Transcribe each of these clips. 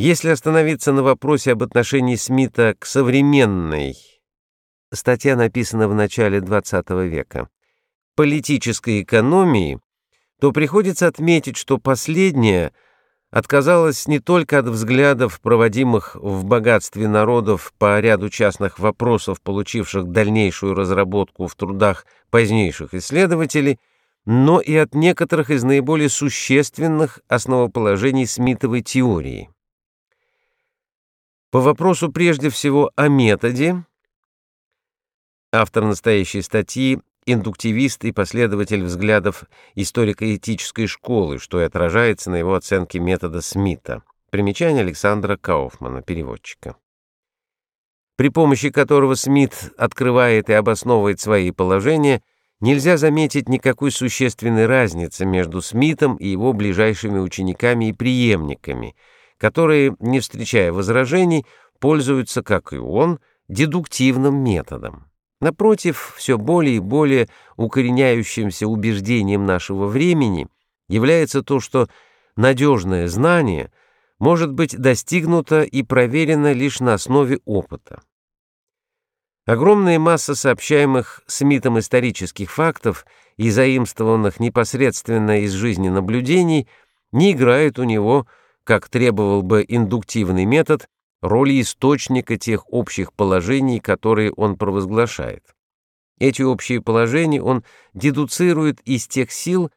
Если остановиться на вопросе об отношении Смита к современной, статья написана в начале XX века, политической экономии, то приходится отметить, что последняя отказалась не только от взглядов, проводимых в богатстве народов по ряду частных вопросов, получивших дальнейшую разработку в трудах позднейших исследователей, но и от некоторых из наиболее существенных основоположений Смитовой теории. По вопросу прежде всего о методе, автор настоящей статьи индуктивист и последователь взглядов историко-этической школы, что и отражается на его оценке метода Смита. Примечание Александра Кауфмана, переводчика. При помощи которого Смит открывает и обосновывает свои положения, нельзя заметить никакой существенной разницы между Смитом и его ближайшими учениками и преемниками – которые, не встречая возражений, пользуются, как и он, дедуктивным методом. Напротив, все более и более укореняющимся убеждением нашего времени является то, что надежное знание может быть достигнуто и проверено лишь на основе опыта. Огромная масса сообщаемых Смитом исторических фактов и заимствованных непосредственно из жизни наблюдений не играет у него как требовал бы индуктивный метод, роли источника тех общих положений, которые он провозглашает. Эти общие положения он дедуцирует из тех сил,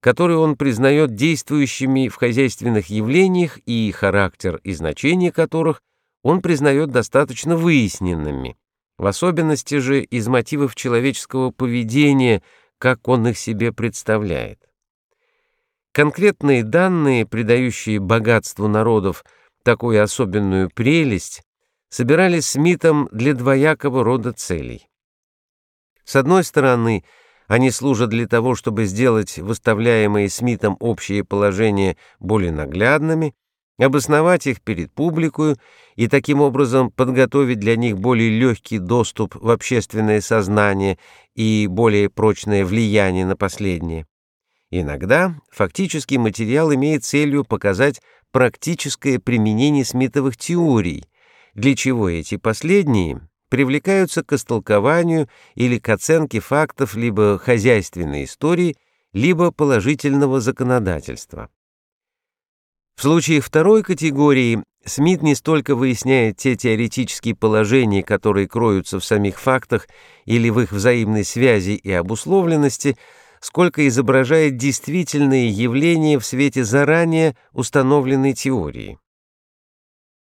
которые он признает действующими в хозяйственных явлениях и характер и значение которых он признает достаточно выясненными, в особенности же из мотивов человеческого поведения, как он их себе представляет. Конкретные данные, придающие богатству народов такую особенную прелесть, собирались Смитом для двоякого рода целей. С одной стороны, они служат для того, чтобы сделать выставляемые Смитом общие положения более наглядными, обосновать их перед публикой и таким образом подготовить для них более легкий доступ в общественное сознание и более прочное влияние на последнее. Иногда фактический материал имеет целью показать практическое применение смитовых теорий, для чего эти последние привлекаются к истолкованию или к оценке фактов либо хозяйственной истории, либо положительного законодательства. В случае второй категории Смит не столько выясняет те теоретические положения, которые кроются в самих фактах или в их взаимной связи и обусловленности, сколько изображает действительные явления в свете заранее установленной теории.